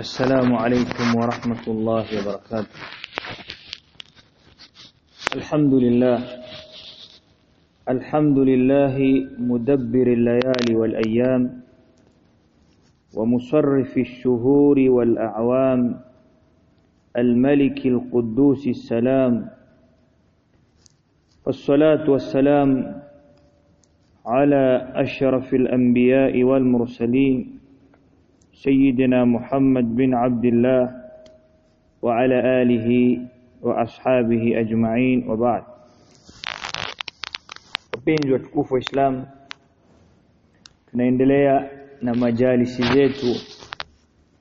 السلام عليكم ورحمة الله وبركاته. الحمد لله. الحمد لله مدبر الليالي والأيام ومصرف الشهور والأعوام. الملك القدوس السلام. والصلاة والسلام على أشرف الأنبياء والمرسلين سيدنا محمد بن عبد الله وعلى آله وأصحابه أجمعين وبعد wapenzi watukufu wa Islam tunaendelea na majalisi zetu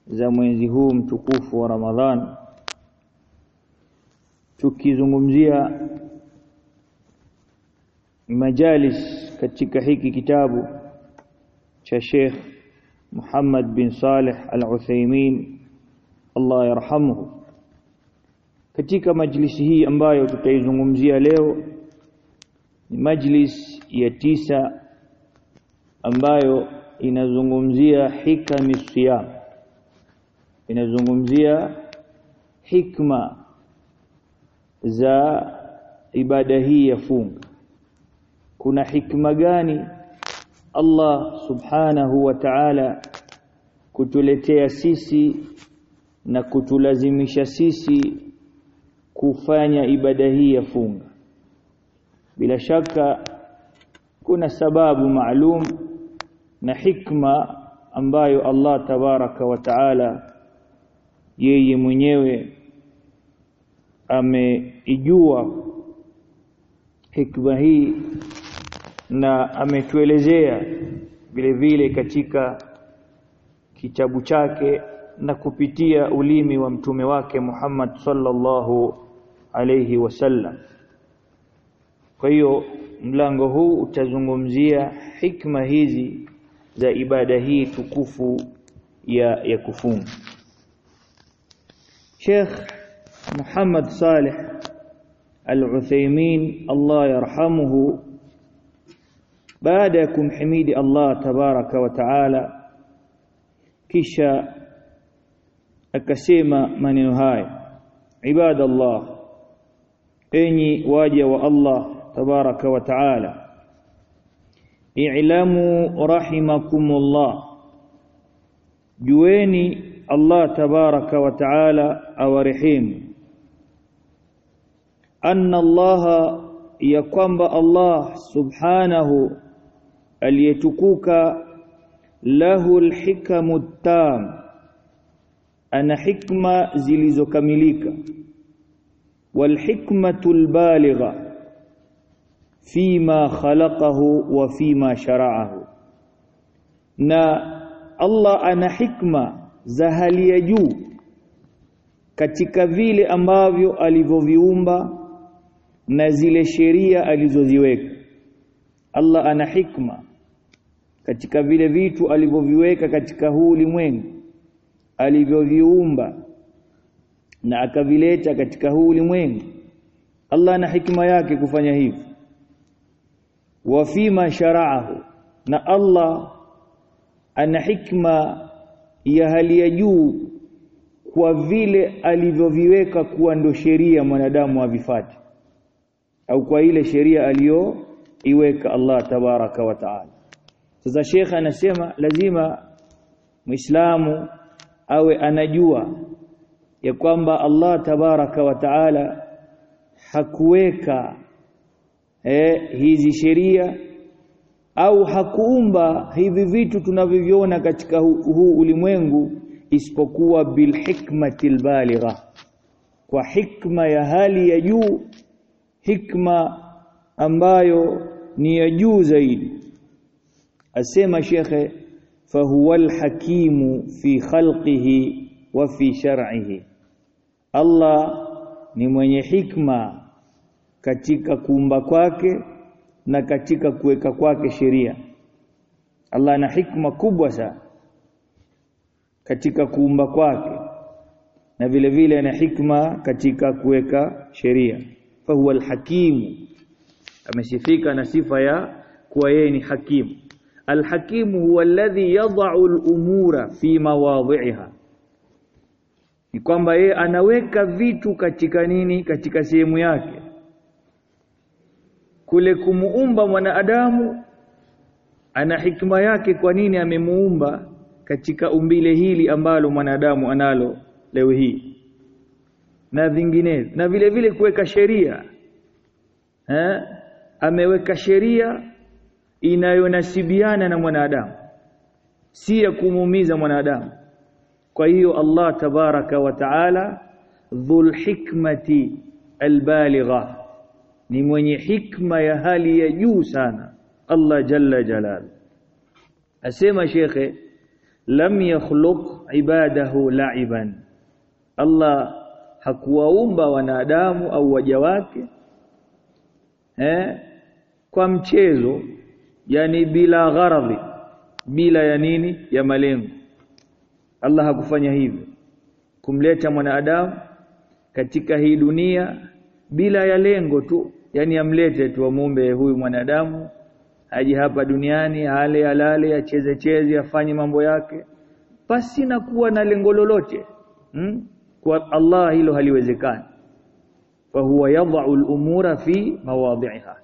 za mwezi huu mtukufu wa Ramadhan tukizungumzia majalis katika hiki kitabu cha Sheikh Muhammad bin Saleh Al-Uthaymeen Allah yarhamuhu. Katika majlisi hii ambayo tutaizungumzia leo ni majlis ya tisa ambayo inazungumzia hikami siyam. Inazungumzia hikma za ibada hii ya funga. Kuna hikma gani Allah subhanahu wa ta'ala kutuletea sisi na kutulazimisha sisi kufanya ibada hii ya funga. Bila shaka kuna sababu maalum na hikma ambayo Allah tabaraka wa taala yeye mwenyewe ameijua hikma hii na ametuelezea vile vile katika kitabu chake na kupitia ulimi wa mtume wake Muhammad sallallahu alayhi wasallam kwa hiyo mlango huu utazungumzia hikma hizi za ibada hii tukufu ya ya kufunga Sheikh Muhammad Saleh Al-Uthaymeen Allah yarhamuhu baada ya kumhimidi Allah tabaraka wa taala kisha akasema maneno haya ibadallah enyi waja wa Allah tabaraka wa taala i'lamu rahimakumullah jueni Allah tabaraka wa taala awarehemu anna Allah ya kwamba Allah subhanahu aliyetukuka lahu alhikamu tam ana hikma zilizokamilika. Walhikmatu albaligha fima khalaqahu wa fima shara'ahu. Na Allah ana hikma za hali ya juu katika vile ambavyo alivyoviumba na zile sheria alizoziweka. Allah ana hikma katika vile vitu alivyoviweka katika huu ulimwengu alivyoviumba na akavileta katika huu ulimwengu. Allah na hikima yake kufanya hivyo. Wa fima shara'ahu na Allah ana hikma ya hali ya juu kwa vile alivyoviweka kuwa ndo sheria mwanadamu avifate au kwa ile sheria aliyoiweka Allah tabaraka wa taala sasa shekhe anasema lazima Muislamu awe anajua ya kwamba Allah tabaraka wa taala hakuweka eh, hizi sheria au hakuumba hivi vitu tunavyoviona katika huu hu ulimwengu isipokuwa bilhikmatil baligha kwa hikma ya hali ya juu hikma ambayo ni ya juu zaidi asema shekhe fahuwa alhakimu fi khalqihi wa fi shar'ihi. Allah ni mwenye hikma katika kuumba kwake na katika kuweka kwake sheria. Allah ana hikma kubwa sana katika kuumba kwake na vile vile ana hikma katika kuweka sheria. Fahuwa alhakimu. Amesifika na sifa ya kuwa yeye ni hakimu alhakimu huwa alladhi yad'u al-umura fi mawadhi'iha. Ni kwamba yeye anaweka vitu katika nini? Katika sehemu yake. Kule kumuumba mwanadamu ana hikma yake kwa nini amemuumba katika umbile hili ambalo mwanadamu analo leo hii. Na vinginevyo. Na vile vile kuweka sheria. Eh? Ameweka sheria inayonasibiana na mwanadamu si ya kumuumiza mwanadamu. Kwa hiyo Allah tabaraka wa taala dhul hikmati albaligha ni mwenye hikma ya hali ya juu sana. Allah jalla jalal asema shekhe lam yakhluq ibadahu la'iban. Allah hakuwaumba wanadamu au waja wake eh kwa mchezo yani bila gharadhi bila ya nini? Ya malengo. Allah hakufanya hivyo. Kumleta mwanadamu katika hii dunia bila ya lengo tu. Yani amlete tu amuumbe huyu mwanadamu aje hapa duniani ale alale acheze cheze afanye mambo yake. Pasi na kuwa na lengo lolote hmm? kwa Allah hilo haliwezekani. Fa huwa yadh'u al-umura fi mawadhi'iha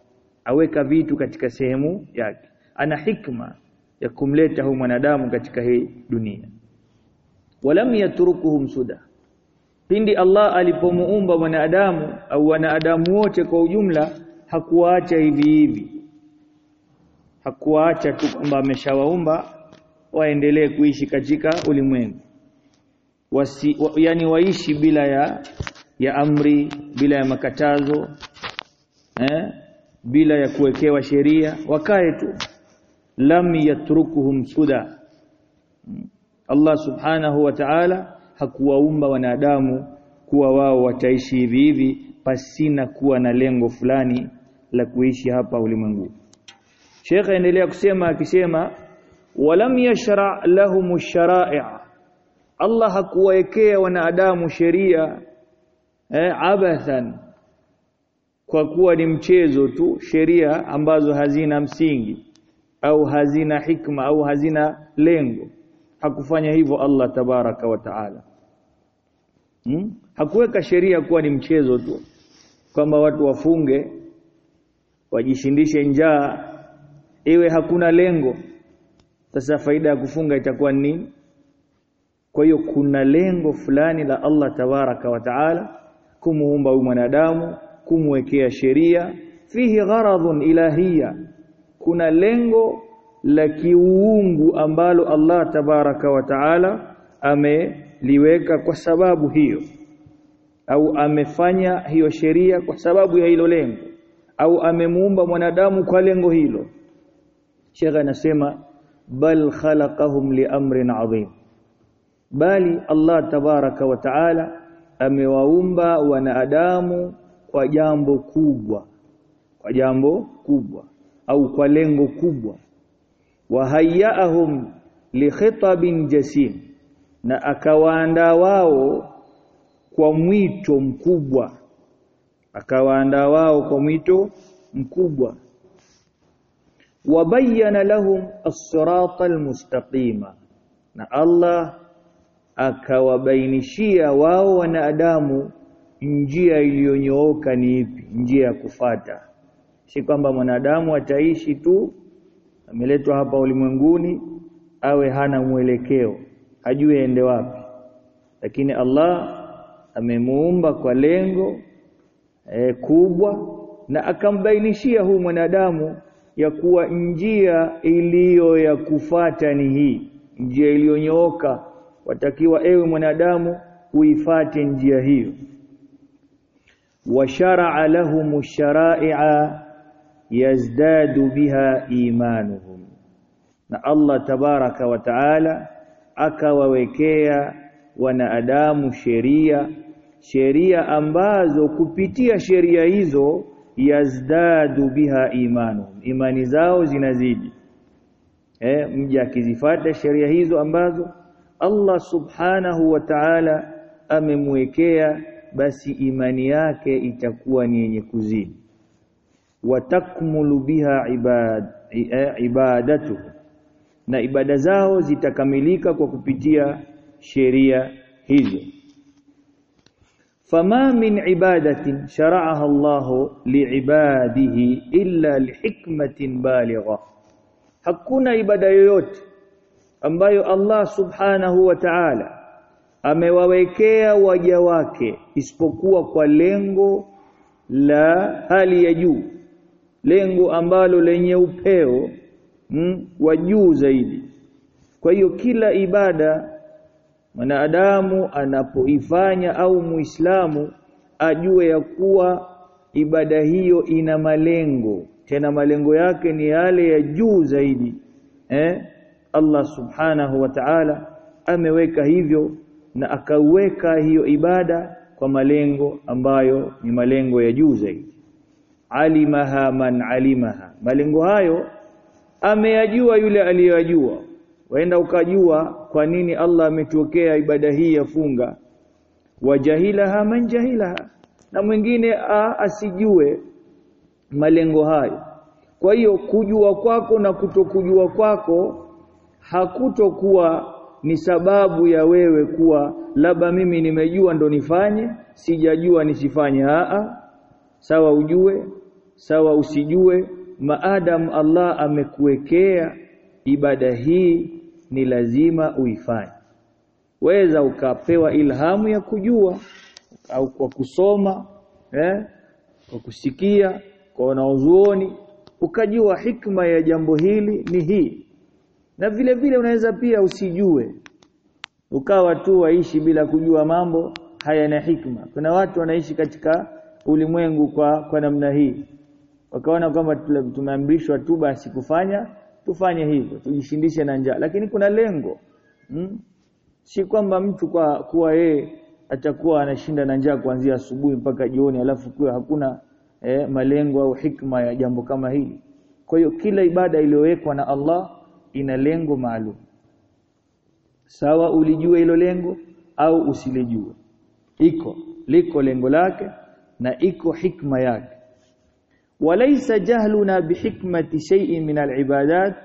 aweka vitu katika sehemu yake. Ana hikma ya kumleta huyu mwanadamu katika hii dunia. Walam yatrukuhum suda. Pindi Allah alipomuumba mwanadamu au wanadamu wote kwa ujumla hakuwaacha hivi hivi. Hakuwaacha tu kwamba ameshawaumba waendelee kuishi katika ulimwengu. Wasi wa, yani waishi bila ya ya amri bila ya makatazo eh bila ya kuwekewa sheria wakae tu. Lam yatrukuhum suda. Allah subhanahu wa ta'ala hakuwaumba wanadamu kuwa wao wataishi hivi hivi pasina kuwa na lengo fulani la kuishi hapa ulimwengu. Sheikh aendelea kusema akisema walam yashra lahum shara'i. Allah hakuwaekea wanadamu sheria eh, abathan kwa kuwa ni mchezo tu sheria ambazo hazina msingi au hazina hikma au hazina lengo. Hakufanya hivyo Allah tabaraka wa taala. Hmm? hakuweka sheria kuwa ni mchezo tu kwamba watu wafunge wajishindishe njaa iwe hakuna lengo. Sasa faida ya kufunga itakuwa nini? Kwa hiyo kuna lengo fulani la Allah tabaraka wa taala kumuumba huyu mwanadamu kumwekea sheria. Fihi gharadhun ilahia kuna lengo la kiuungu ambalo Allah tabaraka wa taala ameliweka kwa sababu hiyo au amefanya hiyo sheria kwa sababu ya hilo lengo au amemuumba mwanadamu kwa lengo hilo. Sheikh anasema bal khalaqahum li amrin adhim bali Allah tabaraka wa taala amewaumba wanadamu kwa jambo kubwa kwa jambo kubwa au kwa lengo kubwa. Wahayaahum li khitabin jasim na akawaanda wao kwa mwito mkubwa akawaanda wao kwa mwito mkubwa. Wabayana lahum as-sirata al-mustaqima na Allah akawabainishia wao wanadamu njia iliyonyooka ni ipi? Njia ya kufata. Si kwamba mwanadamu ataishi tu ameletwa hapa ulimwenguni awe hana mwelekeo hajui aende wapi. Lakini Allah amemuumba kwa lengo e, kubwa na akambainishia huu mwanadamu ya kuwa njia iliyo ya kufata ni hii. Njia iliyonyooka watakiwa ewe mwanadamu uifate njia hiyo وشرع لهم الشرائع يزداد بها إيمانهم na Allah tabaraka wa taala akawawekea wanadamu sheria sheria ambazo kupitia sheria hizo yazdadu biha imanuhum imani zao zinazidi eh mja akizifata sheria hizo ambazo Allah subhanahu wa ta'ala amemwekea basi imani yake itakuwa ni yenye kuzidi. Watakmulu biha ibad ibadatu na ibada zao zitakamilika kwa kupitia sheria hizo. Fama min ibadatin shara'aha Allah liibadihi illa lihikmatin baligha. Hakuna ibada yoyote ambayo Allah subhanahu wa ta'ala amewawekea waja wake isipokuwa kwa lengo la hali ya juu lengo ambalo lenye upeo mm, wa juu zaidi. Kwa hiyo kila ibada mwanadamu anapoifanya au muislamu ajue ya kuwa ibada hiyo ina malengo tena malengo yake ni yale ya juu zaidi eh? Allah subhanahu wa ta'ala ameweka hivyo na akaweka hiyo ibada kwa malengo ambayo ni malengo ya juu zaidi. Alimaha man alimaha. Malengo hayo ameyajua yule aliyojua waenda ukajua kwa nini Allah ametuokea ibada hii ya funga. Wajahilaha man jahilaha. Na mwingine asijue malengo hayo. Kwa hiyo kujua kwako na kutokujua kwako hakutokuwa ni sababu ya wewe kuwa labda mimi nimejua ndo nifanye sijajua nisifanye. Aa sawa ujue sawa usijue. Maadam Allah amekuwekea ibada hii ni lazima uifanye. Weza ukapewa ilhamu ya kujua au kwa kusoma eh kwa kusikia kwa wanaozuoni ukajua hikma ya jambo hili ni hii na vile vile unaweza pia usijue ukawa tu waishi bila kujua mambo haya na hikma. Kuna watu wanaishi katika ulimwengu kwa kwa namna hii. Wakaona kwamba tumeamrishwa tu basi kufanya tufanye hivyo tujishindishe na njaa. Lakini kuna lengo hmm? si kwamba mtu kwa kuwa yeye atakuwa anashinda na njaa kuanzia asubuhi mpaka jioni alafu kwa hakuna eh, malengo au hikma ya jambo kama hili. Kwa hiyo kila ibada iliyowekwa na Allah ina lengo maalum. Sawa ulijua hilo lengo au usilijue. Iko liko lengo lake na iko hikma yake. Walaysa jahluna bihikmati shay'in min alibadat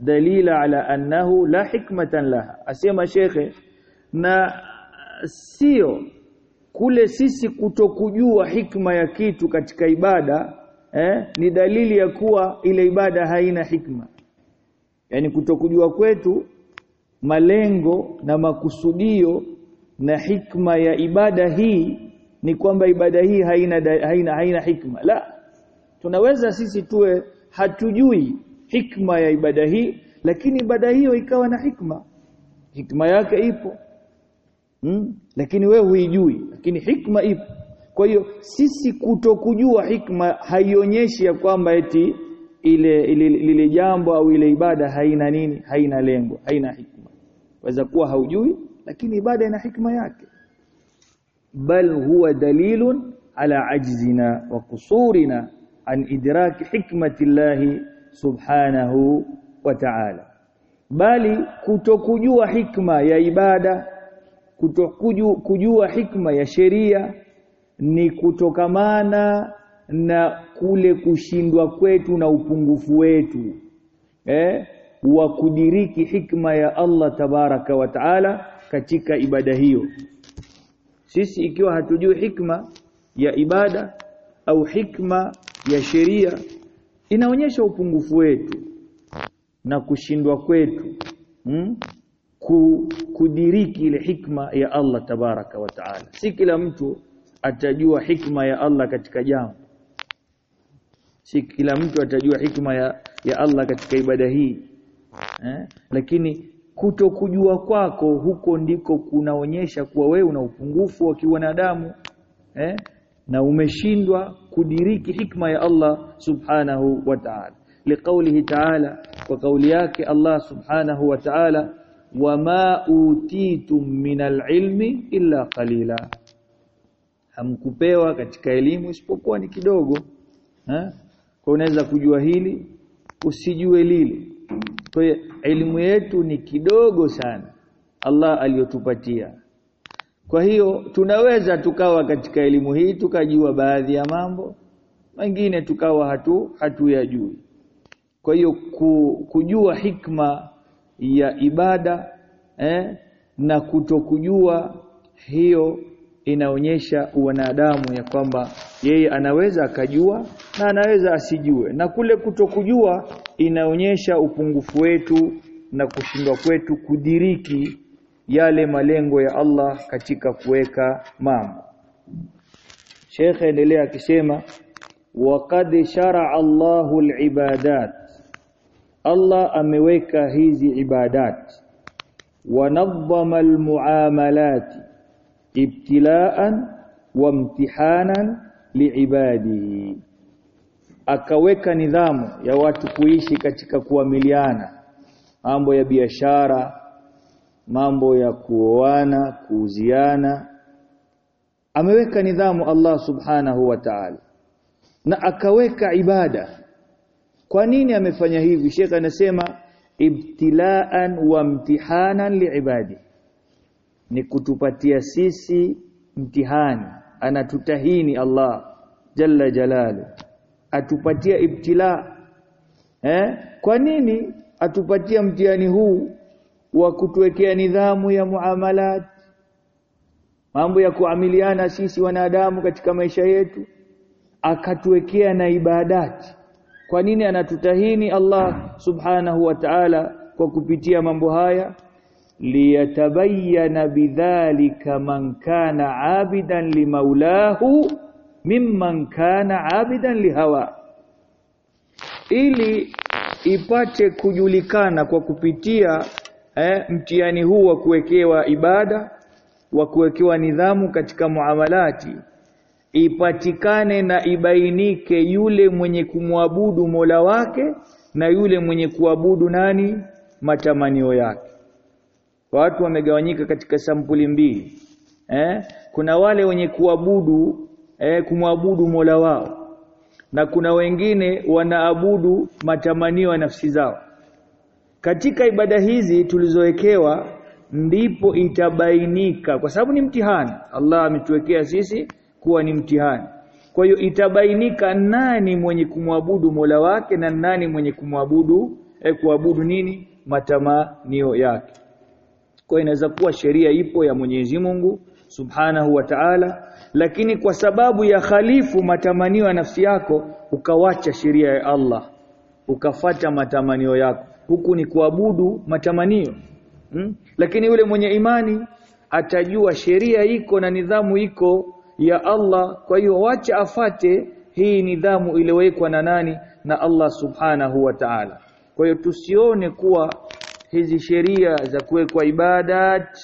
dalila ala annahu la hikmatan laha. Asema shekhe na sio kule sisi kutokujua hikma ya kitu katika ibada eh, ni dalili ya kuwa ile ibada haina hikma yani kutokujua kwetu malengo na makusudio na hikma ya ibada hii ni kwamba ibada hii haina haina haina hikma. La tunaweza sisi tuwe hatujui hikma ya ibada hii lakini ibada hiyo ikawa na hikma. Hikma yake ipo. Hmm? lakini wewe huijui lakini hikma ipo. Kwa hiyo sisi kutokujua hikma haionyeshi ya kwamba eti ile, ile lile jambo au ile ibada haina nini? Haina lengo haina hikma. Waweza kuwa haujui lakini ibada ina hikma yake. Bal huwa dalilun ala ajzina wa kusurina an idraki hikmati llahi subhanahu wa ta'ala. Bali kutokujua hikma ya ibada kutokujua hikma ya sheria ni kutokamana na kule kushindwa kwetu na upungufu wetu eh wa kudiriki hikma ya Allah tabaraka wa taala katika ibada hiyo sisi ikiwa hatujui hikma ya ibada au hikma ya sheria inaonyesha upungufu wetu na kushindwa kwetu hmm? kudiriki ile hikma ya Allah tabaraka wa taala si kila mtu atajua hikma ya Allah katika jambo si kila mtu atajua hikma ya, ya Allah katika ibada hii eh? lakini kuto kujua kwako huko ndiko kunaonyesha kuwa wewe una upungufu wa kiwanadamu eh? na umeshindwa kudiriki hikma ya Allah subhanahu wa ta'ala liqaulihi ta'ala kwa kauli yake Allah subhanahu wa ta'ala wama utitum min alilmi illa qalila hamkupewa katika elimu isipokuwa ni kidogo eh? Kwa unaweza kujua hili usijue lile. Kwa hiyo elimu yetu ni kidogo sana Allah aliyotupatia. Kwa hiyo tunaweza tukawa katika elimu hii tukajua baadhi ya mambo mengine tukawa hatu hatuyajui. Kwa hiyo ku, kujua hikma ya ibada eh, na kutokujua hiyo inaonyesha wanadamu ya kwamba yeye anaweza akajua na anaweza asijue. Na kule kutokujua inaonyesha upungufu wetu na kushindwa kwetu kudiriki yale malengo ya Allah katika kuweka mambo. Sheikh endelea akisema waqad shar'a Allahu al-ibadat. Allah ameweka hizi ibadat. Wa nadhama al-muamalat ibtilaan wa imtihanan liibadihi akaweka nidhamu ya watu kuishi katika kuamiliana. Mambo ya biashara mambo ya kuoana kuuziana. Ameweka nidhamu Allah subhanahu wa ta'ala. Na akaweka ibada. Kwa nini amefanya hivi? Sheikh anasema ibtilaan wa imtihanan liibadi ni kutupatia sisi mtihani. Anatutahini Allah jalla jalalu. Atupatia ibtila. Eh? Kwa nini atupatia mtihani huu wa kutuwekea nidhamu ya muamalat? Mambo ya kuamiliana sisi wanadamu katika maisha yetu akatuwekea na ibadati kwa nini anatutahini Allah subhanahu wa ta'ala kwa kupitia mambo haya liyatabayyana bidhalika man kana abidan limaulahu mimman kana abidan lihawa ili ipate kujulikana kwa kupitia eh, mtihani huu wa kuwekewa ibada wa kuwekewa nidhamu katika muamalati ipatikane na ibainike yule mwenye kumwabudu Mola wake na yule mwenye kuabudu nani? Matamanio yake watu wamegawanyika katika sampuli mbili eh? Kuna wale wenye kuabudu eh, kumwabudu Mola wao na kuna wengine wanaabudu matamanio ya nafsi zao. Katika ibada hizi tulizowekewa ndipo itabainika kwa sababu ni mtihani. Allah ametuwekea sisi kuwa ni mtihani. Kwa hiyo itabainika nani mwenye kumwabudu Mola wake na nani mwenye kumwabudu eh, kuabudu nini? Matamanio yake kwa inaweza kuwa sheria ipo ya Mwenyezi Mungu Subhanahu wa Ta'ala lakini kwa sababu ya khalifu matamanio ya nafsi yako ukawacha sheria ya Allah ukafata matamanio yako. Huku ni kuabudu matamanio hmm? lakini yule mwenye imani atajua sheria iko na nidhamu iko ya Allah. Kwa hiyo wacha afate hii nidhamu iliyowekwa na nani? Na Allah subhanahu wa ta'ala. Kwa hiyo tusione kuwa hizi sheria za kuwekwa ibadat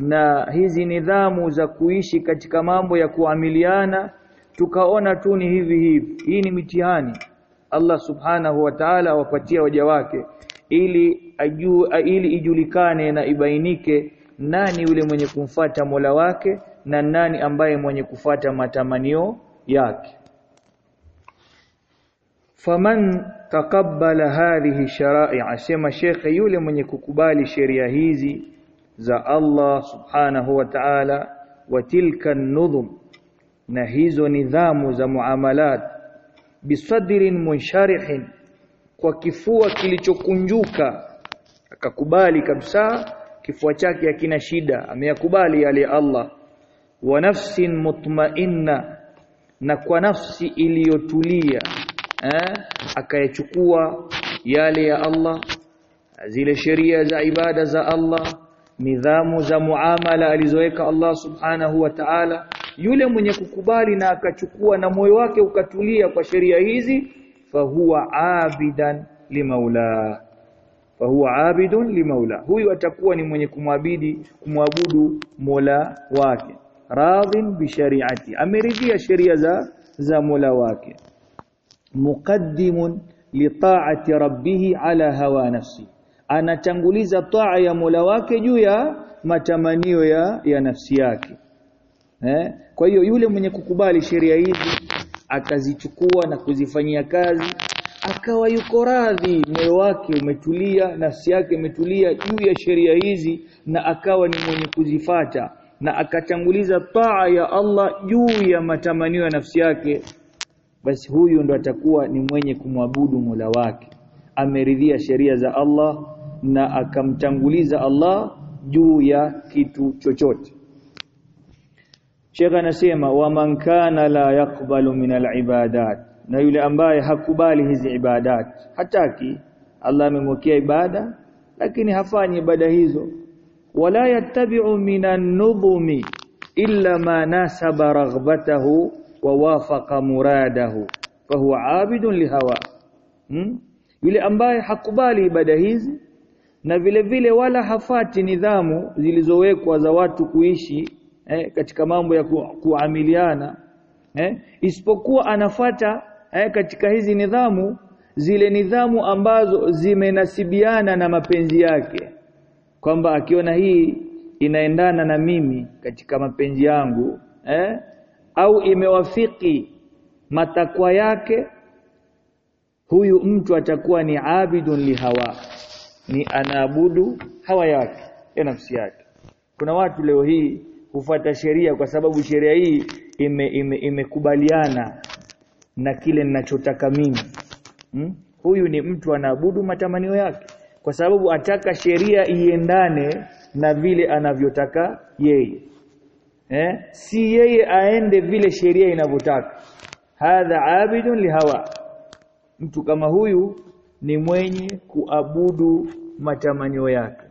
na hizi nidhamu za kuishi katika mambo ya kuamiliana tukaona tu ni hivi hivi. Hii ni mitihani. Allah subhanahu wa ta'ala awapatia waja wake ili aju, ili ijulikane na ibainike nani yule mwenye kumfata Mola wake na nani ambaye mwenye kufata matamanio yake faman takabbala hadhihi shara'i asema shekhe yule mwenye kukubali sheria hizi za Allah subhanahu wa ta'ala wa tilka nudhum na hizo nidhamu za muamalat bisadrin munsharihin kwa kifua kilichokunjuka akakubali kabisa kifua chake hakina shida ameyakubali yale Allah. Wa nafsin mutmainna na kwa nafsi iliyotulia eh? Akayachukua yale ya Allah zile sheria za ibada za Allah nidhamu za muamala alizoweka Allah subhanahu wa ta'ala. Yule mwenye kukubali na akachukua na moyo wake ukatulia kwa sheria hizi fahuwa abidan limaula fahuwa abidun limaula huyu atakuwa ni mwenye kumwabidi kumwabudu Mola wake. Radhin bi shari'ati. Ameridhia sheria za za Mola wake muqaddimun ربه على ala hawa nafsi. Anatanguliza taa ya Mola wake juu ya matamanio ya ya nafsi yake. Eh? Kwa hiyo yule mwenye kukubali sheria hizi akazichukua na kuzifanyia kazi akawa yuko radhi moyo wake umetulia nafsi yake imetulia juu ya sheria hizi na akawa ni mwenye kuzifata. Na akatanguliza taa ya Allah juu ya matamanio ya nafsi yake basi huyu ndo atakuwa ni mwenye kumwabudu Mola wake. Ameridhia sheria za Allah na akamtanguliza Allah juu ya kitu chochote. Sheikh anasema wa man kana la yaqbalu min al-ibadat na yule ambaye hakubali hizi ibadat hataki. Allah amemwekea ibada lakini hafanyi ibada hizo. Wala yattabi'u min an-nudhumi illa ma nasaba raghbatahu wa wafaqa muradahu fahuwa 'abidun lihawa hmm? yule ambaye hakubali ibada hizi na vile vile wala hafati nidhamu zilizowekwa za watu kuishi eh, katika mambo ya ku, kuamiliana eh, isipokuwa anafata eh, katika hizi nidhamu zile nidhamu ambazo zimenasibiana na mapenzi yake kwamba akiona hii inaendana na mimi katika mapenzi yangu eh, au imewafiki matakwa yake huyu mtu atakuwa ni abidun lihawa ni anaabudu hawa yake ya nafsi yake. Kuna watu leo hii hufuata sheria kwa sababu sheria hii imekubaliana ime, ime na kile ninachotaka mimi. Hmm? huyu ni mtu anaabudu matamanio yake kwa sababu ataka sheria iendane na vile anavyotaka yeye eh? si yeye aende vile sheria inavyotaka. Hadha abidun lihawa mtu kama huyu ni mwenye kuabudu matamanio yake.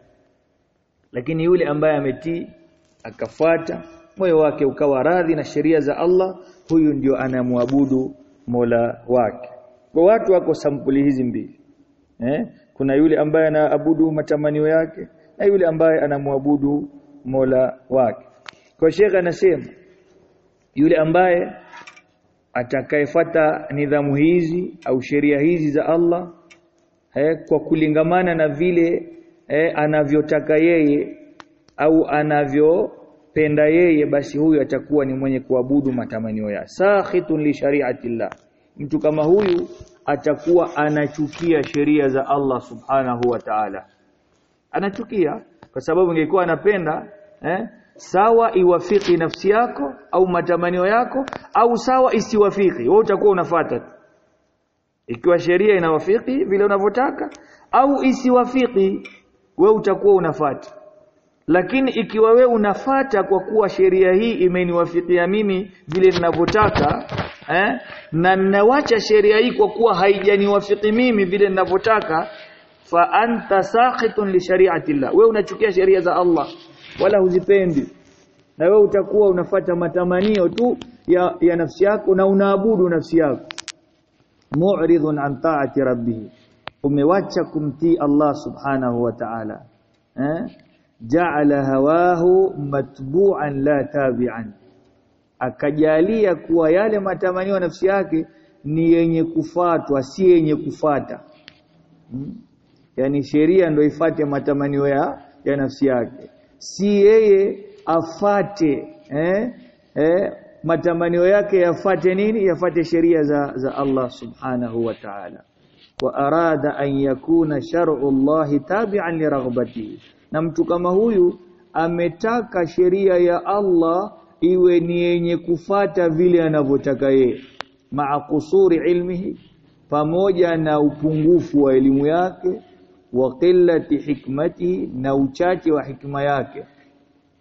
Lakini yule ambaye ametii akafuata moyo wake ukawa radhi na sheria za Allah huyu ndio anamwabudu Mola wake. Kwa watu wako sampuli hizi mbili. Eh? Kuna yule ambaye anaabudu matamanio yake na yule ambaye anamwabudu Mola wake kwa shekhe anasema yule ambaye atakayefata nidhamu hizi au sheria hizi za Allah eh, kwa kulingamana na vile anavyotaka yeye au anavyopenda yeye basi huyu atakuwa ni mwenye kuabudu matamanio ya sahitun li shari'atillah. Mtu kama huyu atakuwa anachukia sheria za Allah subhanahu wa ta'ala. Anachukia kwa sababu ingekuwa anapenda eh, sawa iwafiki nafsi yako au matamanio yako au sawa isiwafiki wewe utakuwa unafuata ikiwa sheria inawafiki vile unavyotaka au isiwafiki wewe utakuwa unafuata. Lakini ikiwa we unafata kwa kuwa sheria hii imeniwafikia mimi vile ninavyotaka eh, na ninawacha sheria hii kwa kuwa haijaniwafiki mimi vile ninavyotaka fa anta saqitun li shari'ati Allah wewe unachukia sheria za Allah wala huzipendi. Na wewe utakuwa unafata matamanio tu ya, ya nafsi yako na unaabudu nafsi yako. Mu'ridun an ta'ati rabbih umewacha kumtii Allah subhanahu wa ta'ala. Eh? Ja'ala hawahu matbu'an la tabi'an. Akajalia kuwa yale matamanio nafsi yake ni yenye kufatwa si yenye kufata hmm? yani sheria ndio ifate matamanio ya, ya nafsi yake si yeye afate eh? Eh? matamanio yake yafate nini yafate sheria za, za Allah subhanahu wa ta'ala wa arada an yakuna shar'u Allah tabi'an li raghbatihi na mtu kama huyu ametaka sheria ya Allah iwe ni yenye kufata vile anavyotaka yeye maa kusuri ilmihi pamoja na upungufu wa elimu yake wa qillati hikmati na uchache wa hikma yake.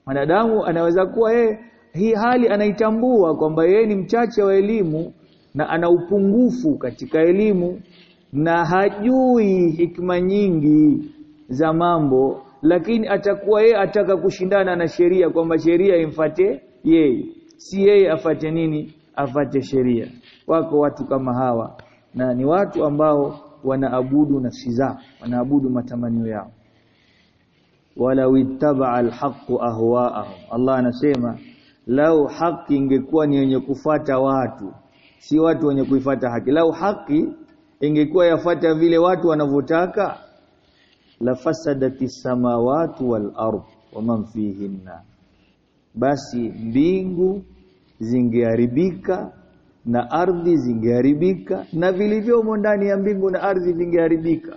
Mwanadamu anaweza kuwa ye hii hali anaitambua kwamba yeye ni mchache wa elimu na ana upungufu katika elimu na hajui hikma nyingi za mambo lakini atakuwa yeye ataka kushindana na sheria kwamba sheria imfate yeye. Si yeye afate nini? Afate sheria. Wako watu kama hawa na ni watu ambao wanaabudu nafsi zao wanaabudu matamanio yao. Walau ittaba alhaqu ahwaahum. Allah anasema lau haki ingekuwa ni yenye kufata watu si watu wenye kuifata haki. Lau haki ingekuwa yafata vile watu wanavyotaka la fasadati samawati wal ard wa man fihinna. Basi mbingu zingeharibika na ardhi zingeharibika na vilivyomo ndani ya mbingu na ardhi vingeharibika.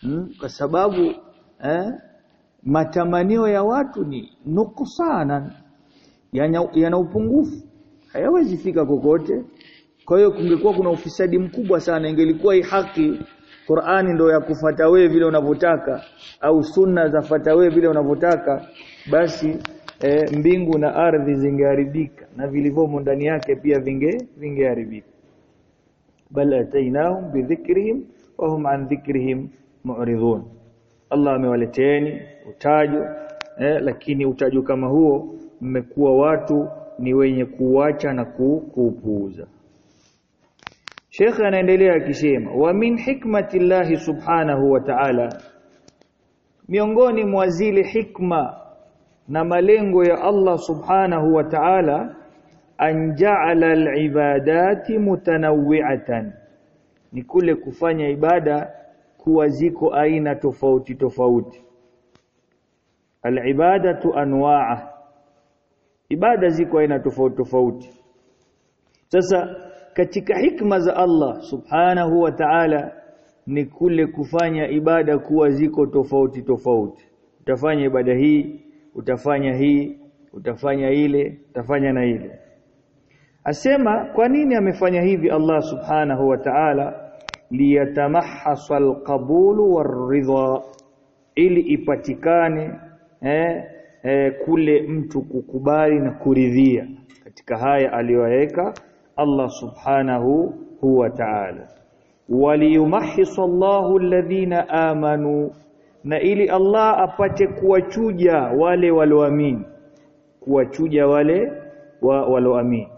Hmm? kwa sababu eh, matamanio ya watu ni nukusana yana, yana upungufu. Hayawezi fika kokote. Kwa hiyo kungekuwa kuna ufisadi mkubwa sana ingelikuwa hii haki. Qur'ani ndo ya kufata wewe vile unavyotaka au sunna za fata wewe vile unavyotaka basi e, mbingu na ardhi zingeharibika na vilivyomo ndani yake pia vinge vingeharibika. Bal atainahum bidhikrihim wa hum an dhikrihim mu'ridun Allah amewaleteni utajo eh, lakini utajo kama huo mmekuwa watu ni wenye kuacha na kuupuuza. Sheikh anaendelea akisema wa min hikmati llahi subhanahu wa ta'ala miongoni mwa zile hikma na malengo ya Allah subhanahu wa ta'ala anjaala alibadati mutanawwi'atan ni kule kufanya ibada kuwa ziko aina tofauti tofauti. Al-ibadatu anwa'a ibada ziko aina tofauti tofauti. Sasa katika hikma za Allah subhanahu wa ta'ala ni kule kufanya ibada kuwa ziko tofauti tofauti. Utafanya ibada hii utafanya hii utafanya ile utafanya na ile. Asema kwa nini amefanya hivi Allah subhanahu wa ta'ala? Liyatamahhasa alqabulu waridha ili ipatikane eh, eh, kule mtu kukubali na kuridhia katika haya aliyoweka Allah subhanahu huwa ta'ala. Waliyumahhisa Allahu alladhina amanu na ili Allah apate kuwachuja wale walioamini. Kuwachuja wale wa, walioamini.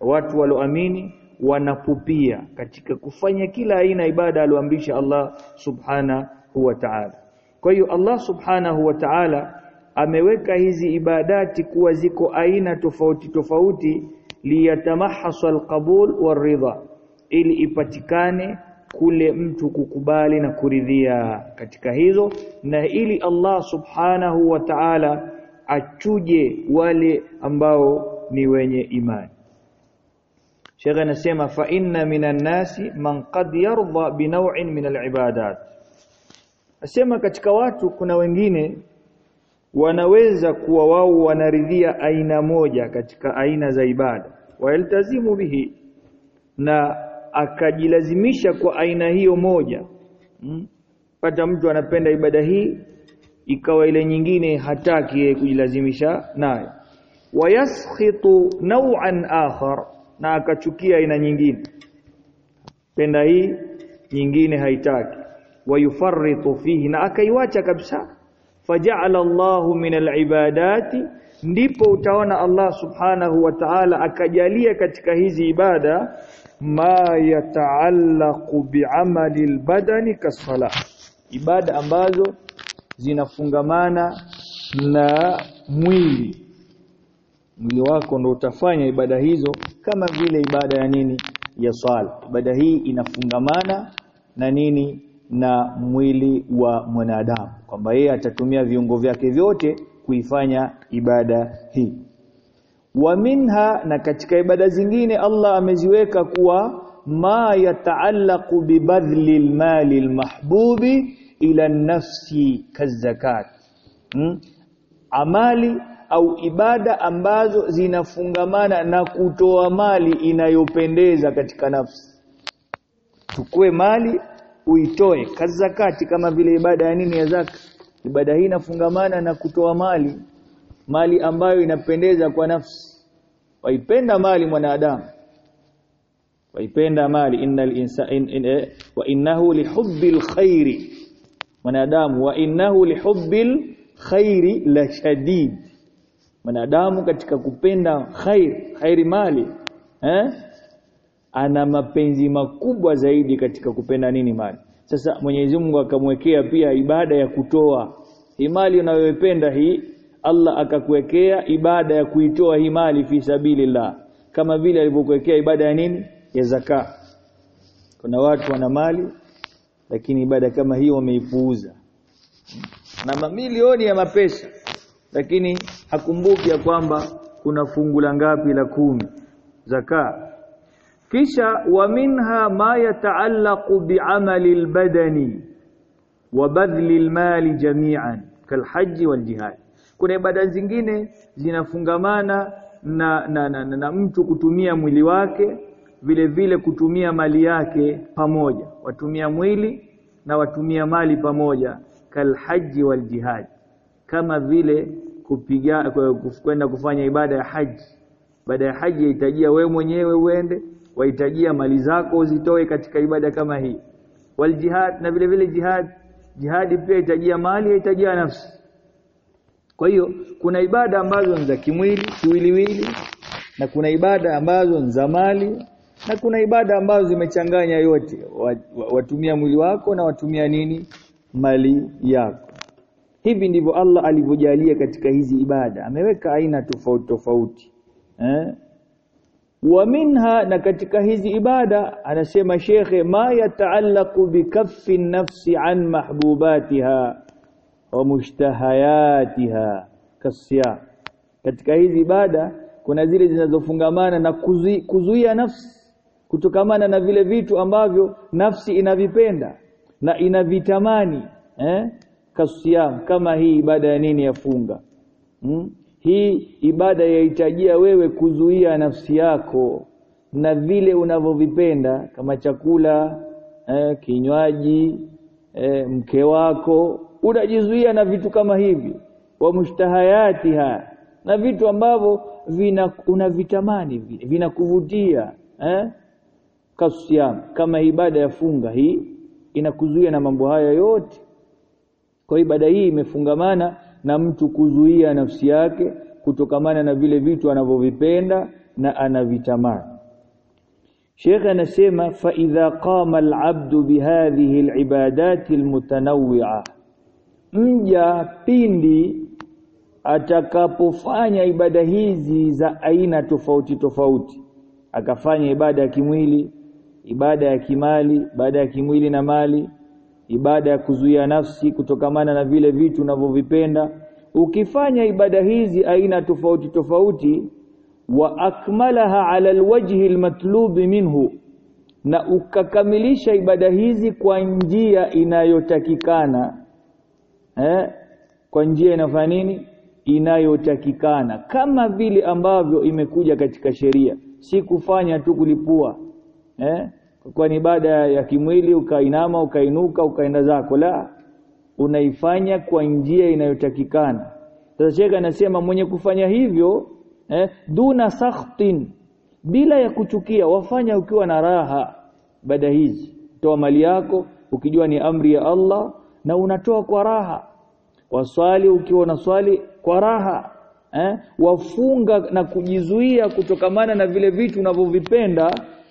Watu walioamini wanapupia katika kufanya kila aina ibada aliyoamrisha Allah subhanahu wa ta'ala. Kwa hiyo Allah subhanahu wa ta'ala ameweka hizi ibadati kuwa ziko aina tofauti tofauti liyatamahhasa alqabul waridha ili ipatikane kule mtu kukubali na kuridhia katika hizo. Na ili Allah subhanahu wa ta'ala achuje wale ambao ni wenye imani. Sheikh anasema fa inna minan nasi man qad yarda bi naw'in min al-ibadat. Asema katika watu kuna wengine wanaweza kuwa wao wanaridhia aina moja katika aina za ibada. Waeltazimu bihi. Na akajilazimisha kwa aina hiyo moja. Hmm? pata mtu anapenda ibada hii ikawa ile nyingine hataki kujilazimisha nayo. Wayaskhitu naw'an akhar na akachukia aina nyingine. Penda hii nyingine haitaki. Wayufarritu fihi na akaiwacha kabisa. Faja'ala Allahu min alibadati ndipo utaona Allah subhanahu wa ta'ala akajalia katika hizi ibada ma yataallaqu bi'amali albadani kasala ibada ambazo zinafungamana na mwili. Mwili wako ndo utafanya ibada hizo kama vile ibada ya nini? Ya swala. Ibada hii inafungamana na nini? Na mwili wa mwanadamu. Kwamba yeye atatumia viungo vyake vyote kuifanya ibada hii wa minha na katika ibada zingine Allah ameziweka kuwa ma yataallaqu bibadhli almahbubi ila nafsi kazakat. Hmm? amali au ibada ambazo zinafungamana na kutoa mali inayopendeza katika nafsi. Tukue mali uitoe kazakati kama vile ibada ya nini ya zaka. Ibada hii inafungamana na kutoa mali mali ambayo inapendeza kwa nafsi. Waipenda mali mwanadamu. Waipenda mali innal insa in, in, eh, wa innahu lihubbil khairi. Mwanadamu wa innahu lihubbil khairi la shadid. Mwanadamu katika kupenda khair khairi mali eh ana mapenzi makubwa zaidi katika kupenda nini mali. Sasa Mwenyezi Mungu akamwekea pia ibada ya kutoa. Hii mali unayoipenda hii Allah akakuwekea ibada ya kuitoa hii mali fi sabilillah. Kama vile alivyokuwekea ibada ya nini? Ya zaka kuna watu wana mali lakini ibada kama hiyo wameipuuza. Na mamilioni ya mapesa lakini hakumbuki ya kwamba kuna fungu la ngapi la kumi. Zaka kisha wa minha ma yataallaqu bi'amali albadani wa badli almali jami'an kalhaji waljihad kuna ibada zingine zinafungamana na, na, na, na, na mtu kutumia mwili wake vile vile kutumia mali yake pamoja. Watumia mwili na watumia mali pamoja. Kalhaji waljihad kama vile kupiga kwenda kufanya ibada ya haji ibada ya haji yahitajia we mwenyewe uende wahitajia mali zako uzitoe katika ibada kama hii. Wal jihad na vile vile jihad. Jihadi pia yahitajia mali yahitajia nafsi kwa hiyo kuna ibada ambazo ni za kimwili kiwiliwili na kuna ibada ambazo ni za mali na kuna ibada ambazo zimechanganya yote watumia mwili wako na watumia nini? Mali yako. Hivi ndivyo Allah alivyojalia katika hizi ibada. Ameweka aina tofauti tofauti eh? Wa minha na katika hizi ibada anasema shekhe ma yataallaqu bikaffi nafsi an mahbubatiha wa mushtahayatiha kasya. Katika hizi ibada kuna zile zinazofungamana na kuzuia, kuzuia nafsi kutokamana na vile vitu ambavyo nafsi inavipenda na inavitamani eh? Kasiyam kama hii ibada ya nini ya funga? Hmm? hii ibada yahitajia wewe kuzuia nafsi yako na vile unavyovipenda kama chakula eh, kinywaji eh, mke wako unajizuia na vitu kama hivi wa mushtahayatiha na vitu ambavyo vina unavitamani vinakuvutia eh? Kasiyam kama ibada ya funga hii inakuzuia na mambo haya yote. Kwa ibada hii imefungamana na mtu kuzuia nafsi yake kutokamana na vile vitu anavyovipenda na anavitamani Sheikh anasema fa idha qama al-abdu bihadhihi al-ibadat al-mutanawwi'a. Mja pindi atakapofanya ibada hizi za aina tofauti tofauti akafanya ibada ya kimwili ibada ya kimali ibada ya kimwili na mali ibada ya kuzuia nafsi kutokamana na vile vitu unavyovipenda ukifanya ibada hizi aina tofauti tofauti wa akmalaha ala alwajhi almatlub minhu na ukakamilisha ibada hizi kwa njia inayotakikana. Eh? Kwa njia inafanya nini? Inayotakikana. Kama vile ambavyo imekuja katika sheria. Si kufanya tu kulipua. Eh? Kwa ni ibada ya kimwili ukainama ukainuka ukaenda zako. La. Unaifanya kwa njia inayotakikana. Sasa shekha anasema mwenye kufanya hivyo eh, duna sakhtin. Bila ya kuchukia wafanya ukiwa na raha. Baada hizi toa mali yako ukijua ni amri ya Allah na unatoa kwa raha. Waswali ukiwa unaswali kwa raha. Eh, wafunga na kujizuia kutokamana na vile vitu unavyovipenda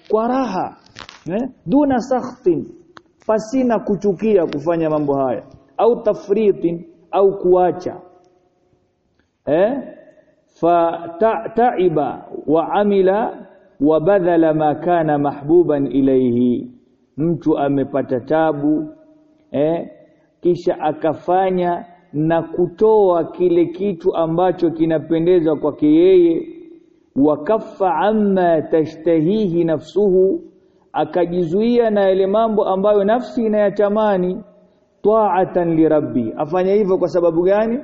kwa raha. Eh, duna sakhtin. Pasina kuchukia kufanya mambo haya. Au tafritin au kuacha. Eh fa taiba wa amila wa badhala ma kana mahbuban ilayhi. Mtu amepata tabu eh kisha akafanya na kutoa kile kitu ambacho kinapendeza kwake yeye. Wakaffa amma tashtahihi nafsuhu akajizuia na yale mambo ambayo nafsi inayatamani. Ta'atan lirabbi afanya hivyo kwa sababu gani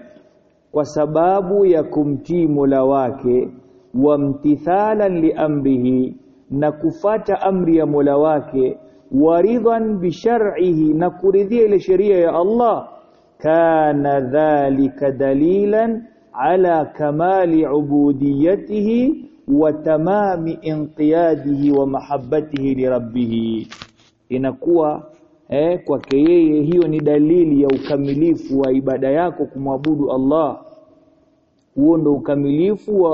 kwa sababu ya kumtii Mola wake wa mtithalan liamrihi na kufata amri ya Mola wake waridhan bishar'ihi na kuridhia ile sheria ya Allah kana dhalika dalilan ala kamali ubudiyatihi wa tamami inqiyadihi wa mahabbatihi lirabbihi, inakuwa eh kwake yeye hiyo ni dalili ya ukamilifu wa ibada yako kumwabudu Allah huo ndo ukamilifu wa,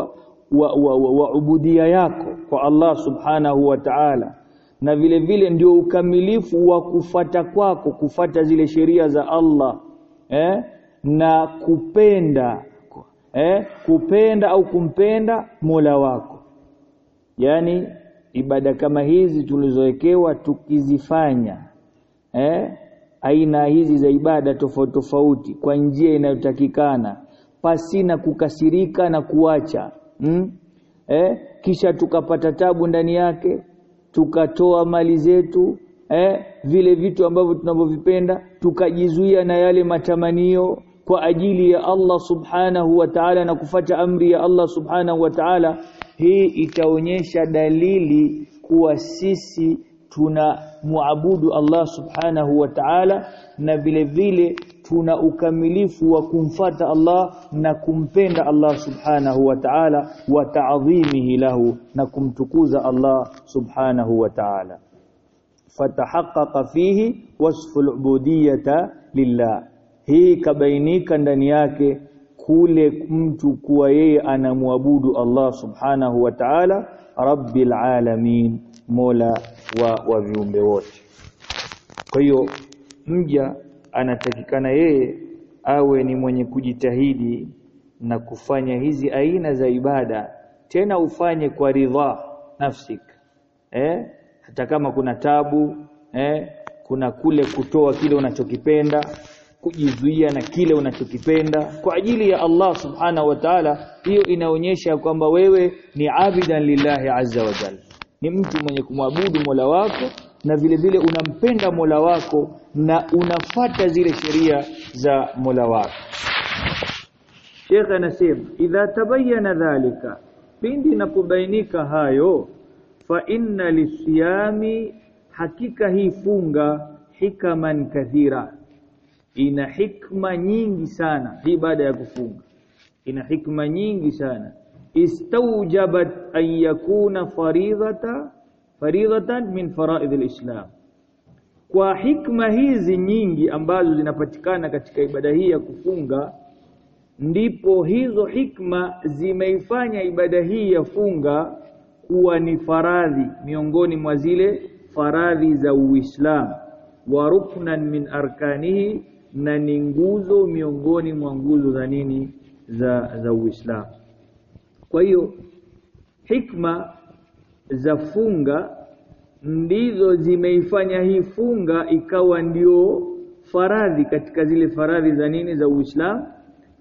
wa, wa, wa, wa ubudia yako kwa Allah subhanahu wa ta'ala. Na vile vile ndio ukamilifu wa kufata kwako kufata zile sheria za Allah eh? Na kupenda eh? Kupenda au kumpenda Mola wako. Yani ibada kama hizi tulizowekewa tukizifanya eh? Aina hizi za ibada tofauti tofauti kwa njia inayotakikana pasina kukasirika na kuacha mm? eh? Kisha tukapata tabu ndani yake tukatoa mali zetu eh? Vile vitu ambavyo tunavyovipenda tukajizuia na yale matamanio kwa ajili ya Allah subhanahu wa ta'ala na kufata amri ya Allah subhanahu wa ta'ala. Hii itaonyesha dalili kuwa sisi tuna muabudu Allah subhanahu wa ta'ala na vile vile tuna ukamilifu wa kumfata Allah na kumpenda Allah subhanahu wa ta'ala wa ta'dhimihi lahu na kumtukuza Allah subhanahu wa ta'ala. Fatahaqqaqa fihi wasful ubudiyyata lillah. Hii kabainika ndani yake kule mtu kuwa yeye anamwabudu Allah subhanahu wa ta'ala rabbil alamin mola wa, wa viumbe wote. Kwa hiyo mja anatakikana yeye awe ni mwenye kujitahidi na kufanya hizi aina za ibada. Tena ufanye kwa ridha nafsik eh? Hata kama kuna tabu eh? Kuna kule kutoa kile unachokipenda kujizuia na kile unachokipenda kwa ajili ya Allah subhanahu wa ta'ala hiyo inaonyesha kwamba wewe ni abidan lillahi azza wa jalla. Ni mtu mwenye kumwabudu Mola wako na vile vile unampenda Mola wako na unafata zile sheria za Mola wako. Sheikh anasema idha tabayyana dhalika pindi inapobainika hayo fa inna lisiyami hakika hii funga hikaman kathira. Ina hikma nyingi sana hii baada ya kufunga. Ina hikma nyingi sana. Istaujabat an yakuna faridata faridatan min faraidhil Islam. kwa hikma hizi nyingi ambazo zinapatikana katika ibada hii ya kufunga ndipo hizo hikma zimeifanya ibada hii ya funga kuwa ni faradhi miongoni mwa zile faradhi za Uislamu. Wa ruknan min arkanihi na ni nguzo miongoni mwa nguzo za nini? Za za Uislamu. Kwa hiyo hikma za funga ndizo zimeifanya hii funga ikawa ndio faradhi katika zile faradhi za nini za Uislamu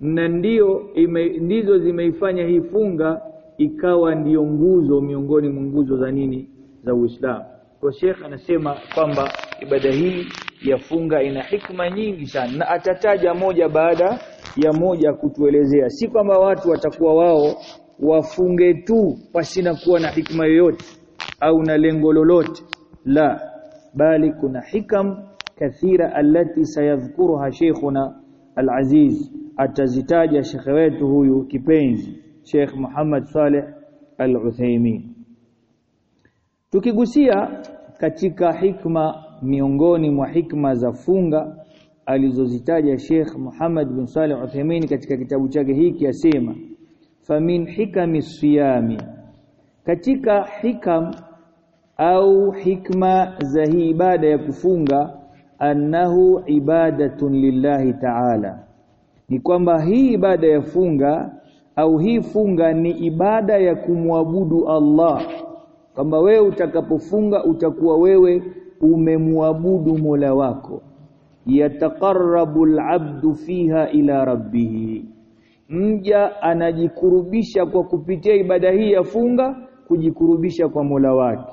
na ndio ime, ndizo zimeifanya hii funga ikawa ndio nguzo miongoni mwa nguzo za nini za Uislamu. Kwa Sheikh anasema kwamba ibada hii ya funga ina hikma nyingi sana na atataja moja baada ya moja kutuelezea, si kwamba watu watakuwa wao wafunge tu pasina kuwa na hikma yoyote au na lengo lolote, la bali kuna hikam kathira alati sayadhkuruha sheikhuna al-aziz. Atazitaja shekhe wetu huyu kipenzi Sheikh Muhammad Saleh Al-Uthaymeen tukigusia katika hikma miongoni mwa hikma za funga alizozitaja Sheikh Muhammad bin Saleh Al-Uthaymeen katika kitabu chake hiki asema famin hikami siyami katika hikam au hikma za hii ibada ya kufunga annahu ibadatun lillahi ta'ala. Ni kwamba hii ibada ya funga au hii funga ni ibada ya kumwabudu Allah. Kwamba wewe utakapofunga utakuwa wewe umemwabudu Mola wako. Yataqarrabu al-abdu fiha ila rabbih mja anajikurubisha kwa kupitia ibada hii ya funga kujikurubisha kwa Mola wake.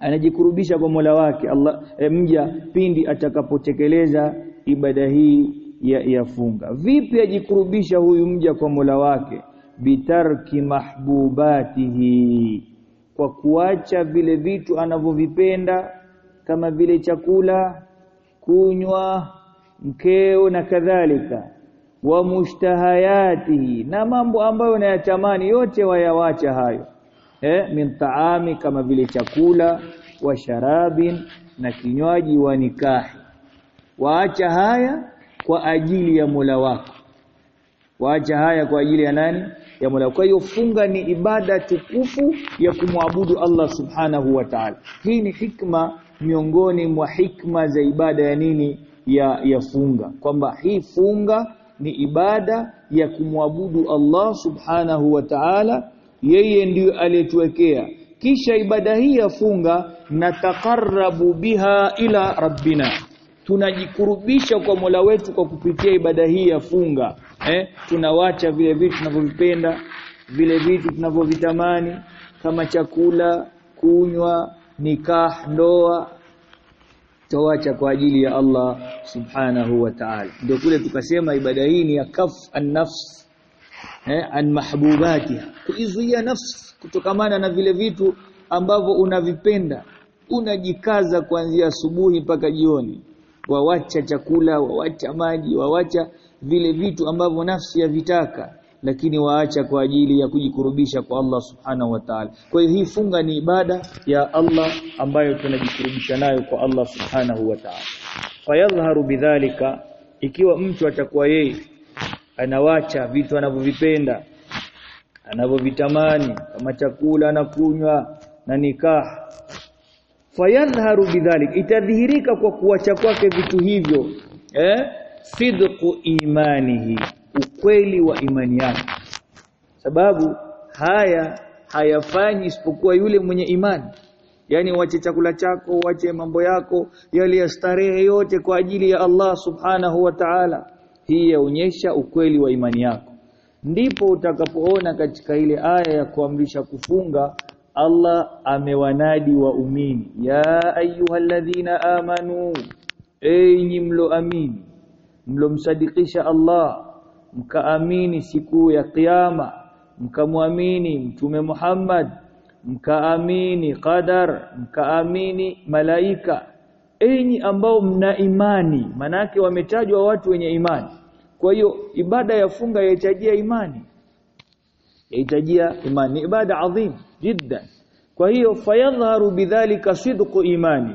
Anajikurubisha kwa Mola wake. Allah e, mja pindi atakapotekeleza ibada hii ya, ya funga. Vipi ajikurubisha huyu mja kwa Mola wake? Bitarki mahbubatihi. Kwa kuacha vile vitu anavyovipenda kama vile chakula kunywa mkeo na kadhalika wa mushtahayatihi na mambo ambayo unayatamani yote wayawacha hayo. Eh min taami kama vile chakula wa sharabin na kinywaji wa nikahi. Waacha haya kwa ajili ya Mola wako. Waacha haya kwa ajili ya nani? Ya Mola. Kwa hiyo funga ni ibada tukufu ya kumwabudu Allah subhanahu wa ta'ala. Hii ni hikma miongoni mwa hikma za ibada ya nini? Ya ya funga. Kwamba hii funga ni ibada ya kumwabudu Allah subhanahu wa ta'ala yeye ndiyo aliyetuwekea. Kisha ibada hii ya funga nataqarrabu biha ila rabbina. Tunajikurubisha kwa Mola wetu kwa kupitia ibada hii ya funga eh? Tunawacha vile vitu tunavyovipenda vile vitu tunavyovitamani kama chakula kunywa nikah ndoa tuacha kwa ajili ya Allah subhanahu wa ta'ala. Ndio kule tukasema ibada hii ni ya kaf an-nafs eh an mahbubatiha kuizuia nafsi kutokamana na vile vitu ambavyo unavipenda. Unajikaza kuanzia asubuhi mpaka jioni. Wawacha chakula wawacha maji wawacha vile vitu ambavyo nafsi yavitaka lakini waacha kwa ajili ya kujikurubisha kwa Allah subhanahu wa ta'ala. Kwa hiyo hii funga ni ibada ya Allah ambayo tunajikurubisha nayo kwa Allah subhanahu wa ta'ala. Fayadhharu bidhalika ikiwa mtu atakuwa yeye anawacha vitu anavyovipenda anavyovitamani kama chakula na kunywa na nikah. Fayadhharu bidhalik itadhihirika kwa kuacha kwake vitu hivyo eh sidqu imanihi ukweli wa imani yake. Sababu haya hayafanyi isipokuwa yule mwenye imani. Yani wache chakula chako wache mambo yako yale ya starehe yote kwa ajili ya Allah subhanahu wa ta'ala. Hii yaonyesha ukweli wa imani yako. Ndipo utakapoona katika ile aya ya kuamrisha kufunga Allah amewanadi waumini. Ya ayyuhalladhina amanu enyi mloamini mlomsadikisha Allah mkaamini siku ya kiyama. Mkamwamini mtume Muhammad. Mkaamini qadar. Mkaamini malaika. Enyi ambao mna imani manake wametajwa watu wenye imani. Kwa hiyo ibada ya funga yahitajia imani. Yahitajia imani. Ni ibada adhim jiddan. Kwa hiyo fayadhharu bidhalika sidqu imani.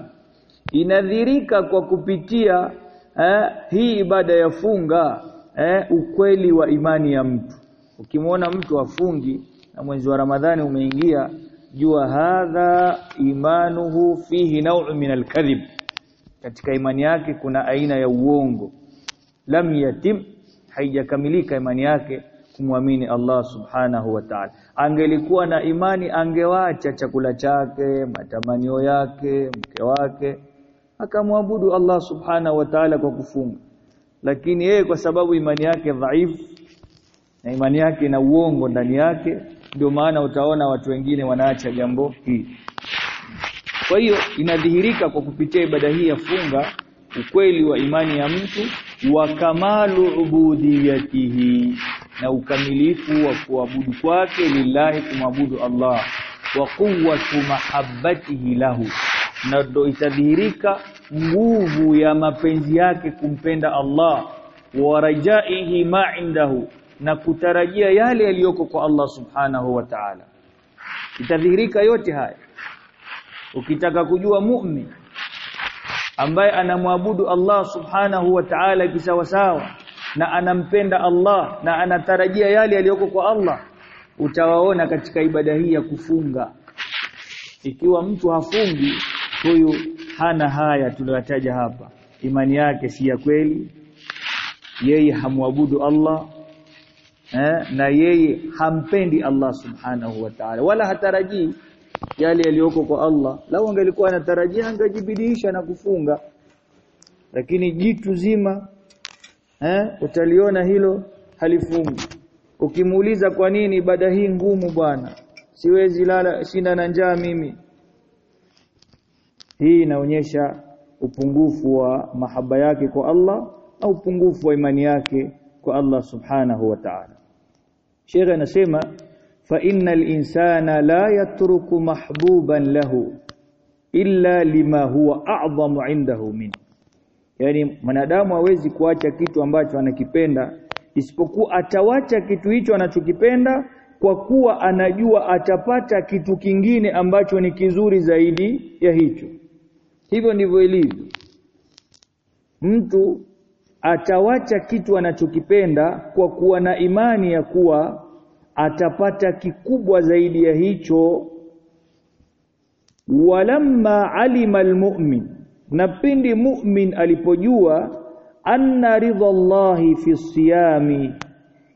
Inadhirika kwa kupitia eh, hii ibada ya funga eh, ukweli wa imani ya mtu. Ukimwona mtu afungi na mwezi wa Ramadhani umeingia jua hadha imanuhu fihi naw'un min alkadhib. Katika imani yake kuna aina ya uongo. Lam yatim haijakamilika imani yake kumwamini Allah subhanahu wa ta'ala. Angelikuwa na imani angewacha chakula chake matamanio yake mke wake akamwabudu Allah subhanahu wa ta'ala kwa kufunga lakini yeye kwa sababu imani yake dhaifu na imani yake na uongo ndani yake ndio maana utaona watu wengine wanaacha jambo hili. Kwa hiyo inadhihirika kwa kupitia ibada hii ya funga ukweli wa imani ya mtu wa kamalu ubudiyatihi na ukamilifu wa kuabudu kwake lillahi kumwabudu Allah wa quwwatu mahabbatihi lahu na ndo itadhihirika nguvu ya mapenzi yake kumpenda Allah wa rajaihi ma indahu na kutarajia yale yaliyoko kwa Allah subhanahu wa ta'ala. Itadhihirika yote haya. Ukitaka kujua mu'min ambaye anamwabudu Allah subhanahu wa ta'ala kisawasawa na anampenda Allah na anatarajia yale yaliyoko kwa Allah utawaona katika ibada hii ya kufunga. Ikiwa mtu hafungi huyu hana haya tuliyotaja hapa. Imani yake si ya kweli. Yeye hamwabudu Allah eh, na yeye hampendi Allah subhanahu wa ta'ala. Wala hatarajii yale yaliyoko kwa Allah. Lau angelikuwa anatarajia angejibidiisha na kufunga. Lakini jitu zima eh, utaliona hilo halifungi. Ukimuuliza kwa nini ibada hii ngumu bwana? Siwezi lala sina na njaa mimi hii inaonyesha upungufu wa mahaba yake kwa Allah au upungufu wa imani yake kwa Allah subhanahu wa ta'ala. Sheikh anasema fa innal insana la yatruku mahbuban lahu illa lima huwa a'zamu indahu min. Yani mwanadamu hawezi kuacha kitu ambacho anakipenda isipokuwa atawacha kitu hicho anachokipenda kwa kuwa anajua atapata kitu kingine ambacho ni kizuri zaidi ya hicho hivyo ndivyo ilivyo. Mtu atawacha kitu anachokipenda kwa kuwa na imani ya kuwa atapata kikubwa zaidi ya hicho. Walamma alima almu'min na pindi mu'min alipojua anna ridha Allahi fi siyami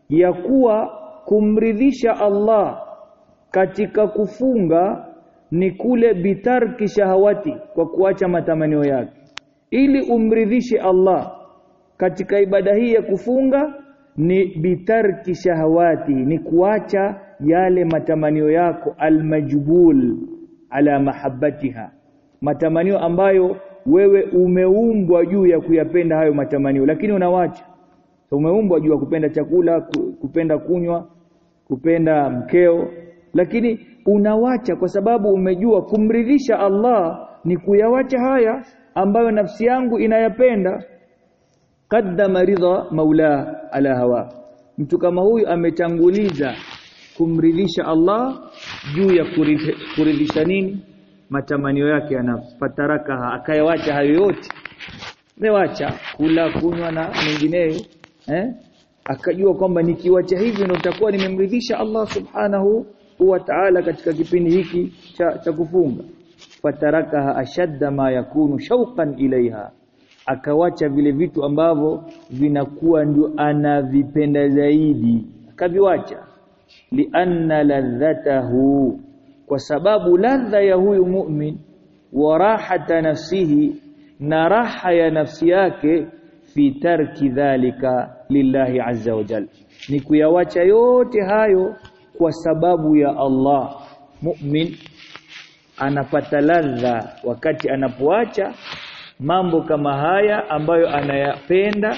ya kuwa kumridhisha Allah katika kufunga ni kule bitarki shahawati kwa kuacha matamanio yake. Ili umridhishe Allah katika ibada hii ya kufunga ni bitarki shahawati ni kuacha yale matamanio yako almajbul ala mahabbatiha. Matamanio ambayo wewe umeumbwa juu ya kuyapenda hayo matamanio lakini unawacha. So umeumbwa juu ya kupenda chakula kupenda kunywa kupenda mkeo lakini unawacha kwa sababu umejua kumridhisha Allah ni kuyawacha haya ambayo nafsi yangu inayapenda. Qaddama ridha maula ala hawa. Mtu kama huyu ametanguliza kumridhisha Allah juu ya kuridhisha nini? Matamanio yake anafataraka akayawacha hayo yote. Mewacha kula kunywa na mengineyo eh? Akajua kwamba nikiwacha hivi ndio nitakuwa nimemridhisha Allah subhanahu wa ta'ala katika kipindi hiki cha, cha kufunga. Fatarakaha ashadda ma yakunu shauqan ilaiha. Akawacha vile vitu ambavyo vinakuwa ndio anavipenda zaidi. Akaviwacha. Lianna ladhatahu. Kwa sababu ladha ya huyu mu'min wa rahata nafsihi na raha ya nafsi yake fi tarki dhalika lillahi azza wa jalla ni kuyawacha yote hayo kwa sababu ya Allah. Mu'min anapata ladha wakati anapoacha mambo kama haya ambayo anayapenda.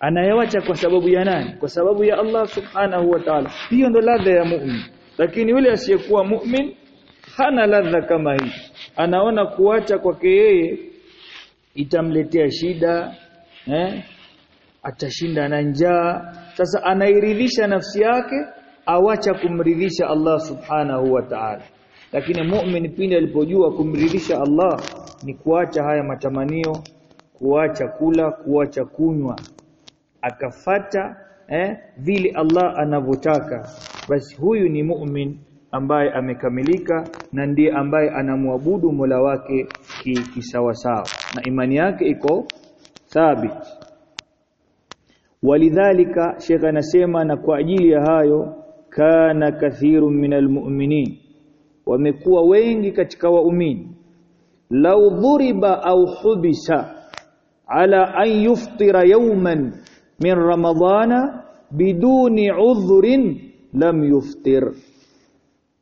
Anayawacha kwa sababu ya nani? Kwa sababu ya Allah subhanahu wa ta'ala. Hiyo ndo ladha ya mu'min. Lakini yule asiyekuwa mu'min hana ladha kama hii. Anaona kuacha kwake yeye itamletea shida eh? Atashinda na njaa. Sasa anairidhisha nafsi yake awacha kumridhisha Allah subhanahu wa ta'ala. Lakini mu'min pindi alipojua kumridhisha Allah ni kuacha haya matamanio kuacha kula kuacha kunywa. Akafata eh, vile Allah anavyotaka. Basi huyu ni mu'min ambaye amekamilika na ndiye ambaye anamwabudu Mola wake kisawasawa. Na imani yake iko thabit. Walidhalika shekha anasema na kwa ajili ya hayo kana kathirun min almuminin. Wamekuwa wengi katika waumini. Lau dhuriba au hubisa ala an yuftira yawman min ramadhana biduni udhrin lam yuftir.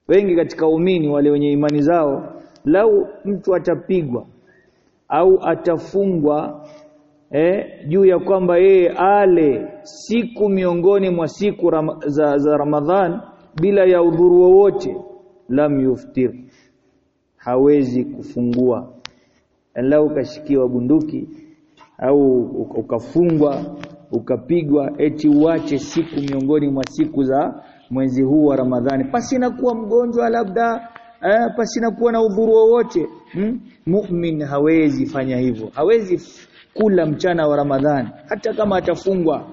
Wengi katika waumini wale wenye imani zao lau mtu atapigwa au atafungwa eh, juu ya kwamba yeye ale siku miongoni mwa siku ram, za, za Ramadhan bila ya udhuru wowote. Lam yuftir. Hawezi kufungua. Lau ukashikiwa bunduki au ukafungwa ukapigwa eti uache siku miongoni mwa siku za mwezi huu wa Ramadhani. Pasina kuwa mgonjwa labda eh, pasina kuwa na udhuru wowote. Hmm? mu'min hawezi fanya hivyo. Hawezi kula mchana wa Ramadhani. Hata kama atafungwa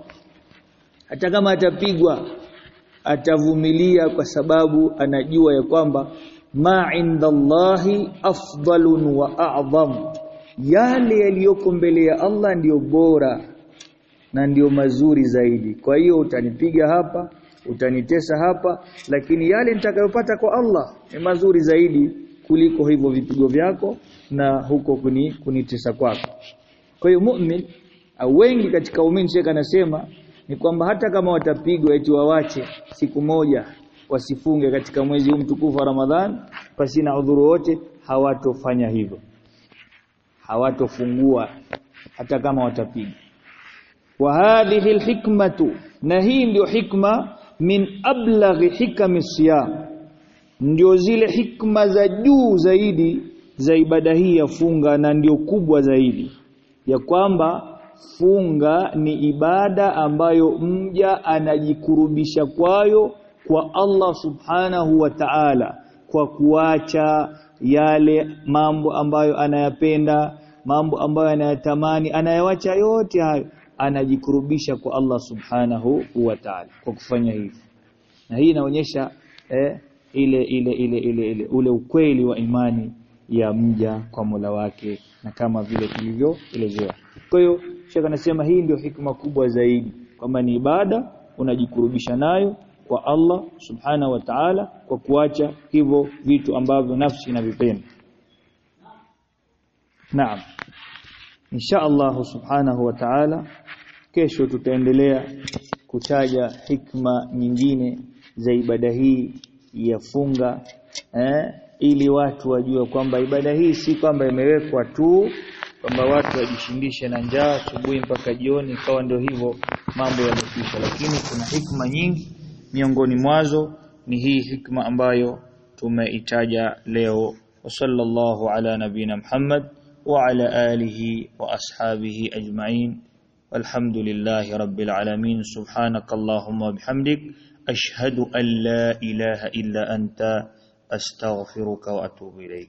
hata kama atapigwa atavumilia kwa sababu anajua ya kwamba ma indallahi afdalun wa a'zam. Yale yaliyoko mbele ya Allah ndiyo bora na ndiyo mazuri zaidi. Kwa hiyo utanipiga hapa utanitesa hapa lakini yale nitakayopata kwa Allah ni mazuri zaidi kuliko hivyo vipigo vyako na huko kuni, kunitesa kwako kwa hiyo mu'min au wengi katika waumini Sheikh anasema ni kwamba hata kama watapigwa eti wawache siku moja wasifunge katika mwezi huu mtukufu wa Ramadhan basi na udhuru wote hawatofanya hivyo. Hawatofungua hata kama watapigwa wa hadhihi alhikmatu na hii ndio hikma min ablaghi hikami siyam ndio zile hikma za juu zaidi za ibada hii ya funga na ndio kubwa zaidi ya kwamba funga ni ibada ambayo mja anajikurubisha kwayo kwa Allah subhanahu wa ta'ala kwa kuacha yale mambo ambayo anayapenda mambo ambayo anayatamani anayawacha yote hayo anajikurubisha kwa Allah subhanahu wa ta'ala kwa kufanya hivyo. Na hii inaonyesha eh, ile, ile ile ile ile ule ukweli wa imani ya mja kwa Mola wake na kama vile tulivyoelezewa. Kwa hiyo Sheikh anasema hii ndio hikma kubwa zaidi kwamba ni ibada unajikurubisha nayo kwa Allah subhana wa ta'ala kwa kuacha hivyo vitu ambavyo nafsi inavipenda Naam. Insha Allah subhanahu wa ta'ala kesho tutaendelea kutaja hikma nyingine za ibada hii ya funga eh, ili watu wajue kwamba ibada hii si kwamba imewekwa tu kwamba watu wajishindishe na njaa asubuhi mpaka jioni ikawa ndio hivyo mambo yamekwisha, lakini kuna hikma nyingi, miongoni mwazo ni hii hikma ambayo tumeitaja leo. Wasallallahu ala nabina Muhammad wa ala alihi wa ashabihi ajma'in. Walhamdulillahi rabbil alamin. Subhanakallahumma bihamdik ashhadu an la ilaha illa anta أستغفرك وأتوب إليك.